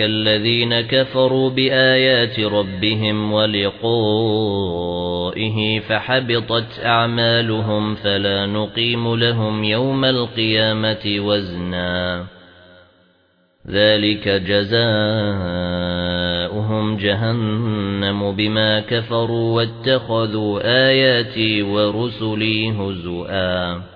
الذين كفروا بآيات ربهم ولقائه فحبطت أعمالهم فلا نقيم لهم يوم القيامة وزنا ذلك جزاؤهم جهنم بما كفروا واتخذوا آياتي ورسلي هزؤا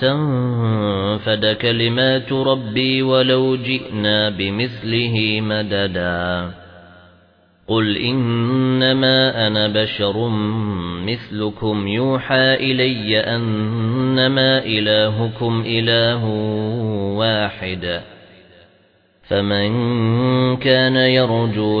تنفد كلمات ربي ولو جئنا بمثله مددا. قل إنما أنا بشر مثلكم يوحى إلي أنما إلهكم إله واحد. فمن كان يرجو